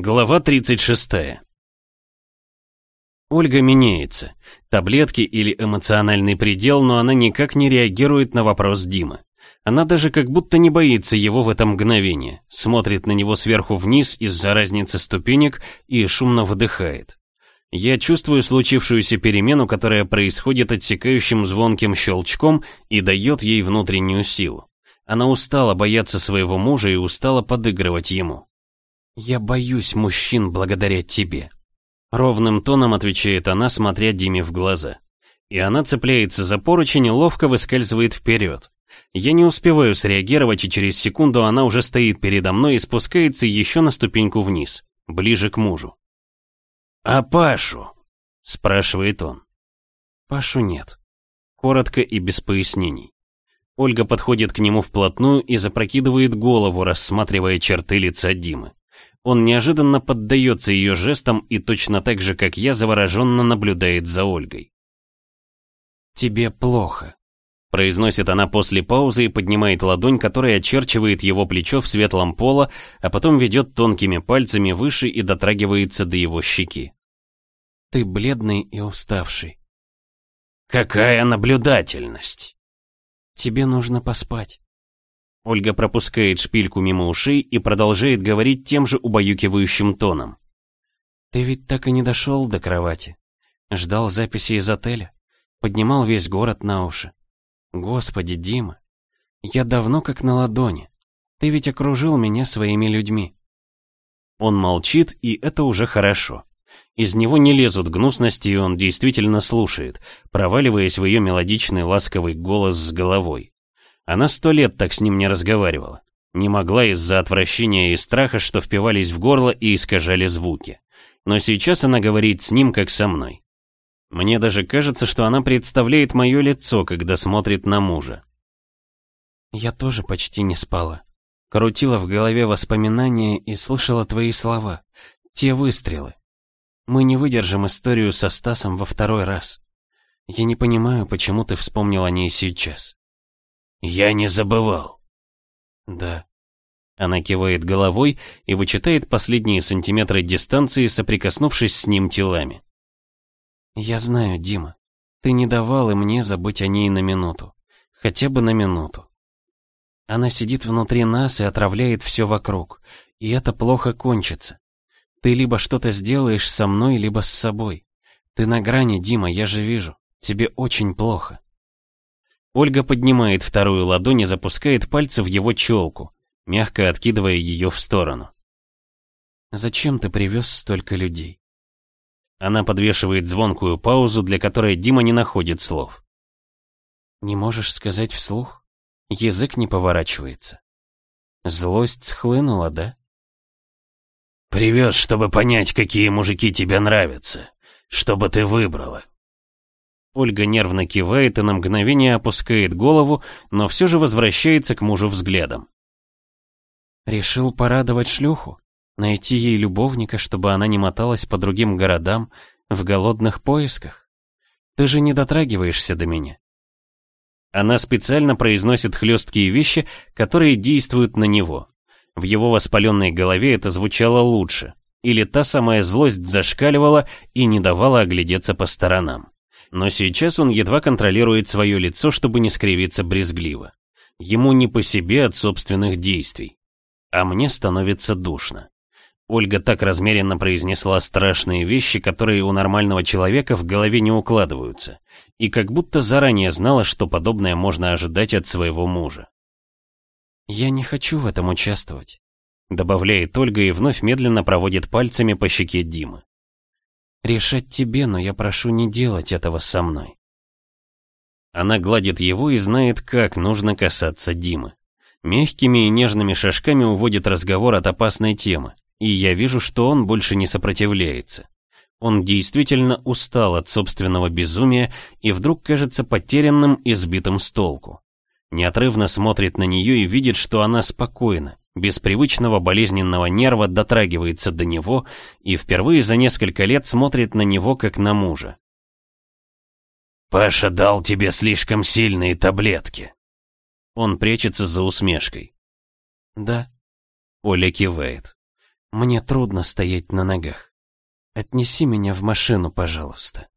Глава 36. Ольга меняется. Таблетки или эмоциональный предел, но она никак не реагирует на вопрос Димы. Она даже как будто не боится его в это мгновение, смотрит на него сверху вниз из-за разницы ступенек и шумно выдыхает. Я чувствую случившуюся перемену, которая происходит отсекающим звонким щелчком и дает ей внутреннюю силу. Она устала бояться своего мужа и устала подыгрывать ему. «Я боюсь мужчин благодаря тебе», — ровным тоном отвечает она, смотря Диме в глаза. И она цепляется за поручень и ловко выскальзывает вперед. Я не успеваю среагировать, и через секунду она уже стоит передо мной и спускается еще на ступеньку вниз, ближе к мужу. «А Пашу?» — спрашивает он. Пашу нет. Коротко и без пояснений. Ольга подходит к нему вплотную и запрокидывает голову, рассматривая черты лица Димы. Он неожиданно поддается ее жестам и точно так же, как я, завороженно наблюдает за Ольгой. «Тебе плохо», — произносит она после паузы и поднимает ладонь, которая очерчивает его плечо в светлом поло, а потом ведет тонкими пальцами выше и дотрагивается до его щеки. «Ты бледный и уставший». «Какая наблюдательность!» «Тебе нужно поспать». Ольга пропускает шпильку мимо ушей и продолжает говорить тем же убаюкивающим тоном. «Ты ведь так и не дошел до кровати. Ждал записи из отеля. Поднимал весь город на уши. Господи, Дима, я давно как на ладони. Ты ведь окружил меня своими людьми». Он молчит, и это уже хорошо. Из него не лезут гнусности, и он действительно слушает, проваливаясь в ее мелодичный ласковый голос с головой. Она сто лет так с ним не разговаривала. Не могла из-за отвращения и страха, что впивались в горло и искажали звуки. Но сейчас она говорит с ним, как со мной. Мне даже кажется, что она представляет мое лицо, когда смотрит на мужа. Я тоже почти не спала. Крутила в голове воспоминания и слышала твои слова. Те выстрелы. Мы не выдержим историю со Стасом во второй раз. Я не понимаю, почему ты вспомнил о ней сейчас. Я не забывал. Да. Она кивает головой и вычитает последние сантиметры дистанции, соприкоснувшись с ним телами. Я знаю, Дима. Ты не давал и мне забыть о ней на минуту. Хотя бы на минуту. Она сидит внутри нас и отравляет все вокруг. И это плохо кончится. Ты либо что-то сделаешь со мной, либо с собой. Ты на грани, Дима, я же вижу. Тебе очень плохо. Ольга поднимает вторую ладонь и запускает пальцы в его челку, мягко откидывая ее в сторону. «Зачем ты привез столько людей?» Она подвешивает звонкую паузу, для которой Дима не находит слов. «Не можешь сказать вслух? Язык не поворачивается. Злость схлынула, да?» «Привез, чтобы понять, какие мужики тебе нравятся, чтобы ты выбрала. Ольга нервно кивает и на мгновение опускает голову, но все же возвращается к мужу взглядом. Решил порадовать шлюху? Найти ей любовника, чтобы она не моталась по другим городам в голодных поисках? Ты же не дотрагиваешься до меня. Она специально произносит хлесткие вещи, которые действуют на него. В его воспаленной голове это звучало лучше. Или та самая злость зашкаливала и не давала оглядеться по сторонам но сейчас он едва контролирует свое лицо, чтобы не скривиться брезгливо. Ему не по себе от собственных действий. А мне становится душно. Ольга так размеренно произнесла страшные вещи, которые у нормального человека в голове не укладываются, и как будто заранее знала, что подобное можно ожидать от своего мужа. «Я не хочу в этом участвовать», — добавляет Ольга и вновь медленно проводит пальцами по щеке Димы. Решать тебе, но я прошу не делать этого со мной. Она гладит его и знает, как нужно касаться Димы. Мягкими и нежными шажками уводит разговор от опасной темы, и я вижу, что он больше не сопротивляется. Он действительно устал от собственного безумия и вдруг кажется потерянным и сбитым с толку. Неотрывно смотрит на нее и видит, что она спокойна, без привычного болезненного нерва дотрагивается до него и впервые за несколько лет смотрит на него как на мужа. «Паша дал тебе слишком сильные таблетки». Он прячется за усмешкой. «Да». Оля кивает. Мне трудно стоять на ногах. Отнеси меня в машину, пожалуйста.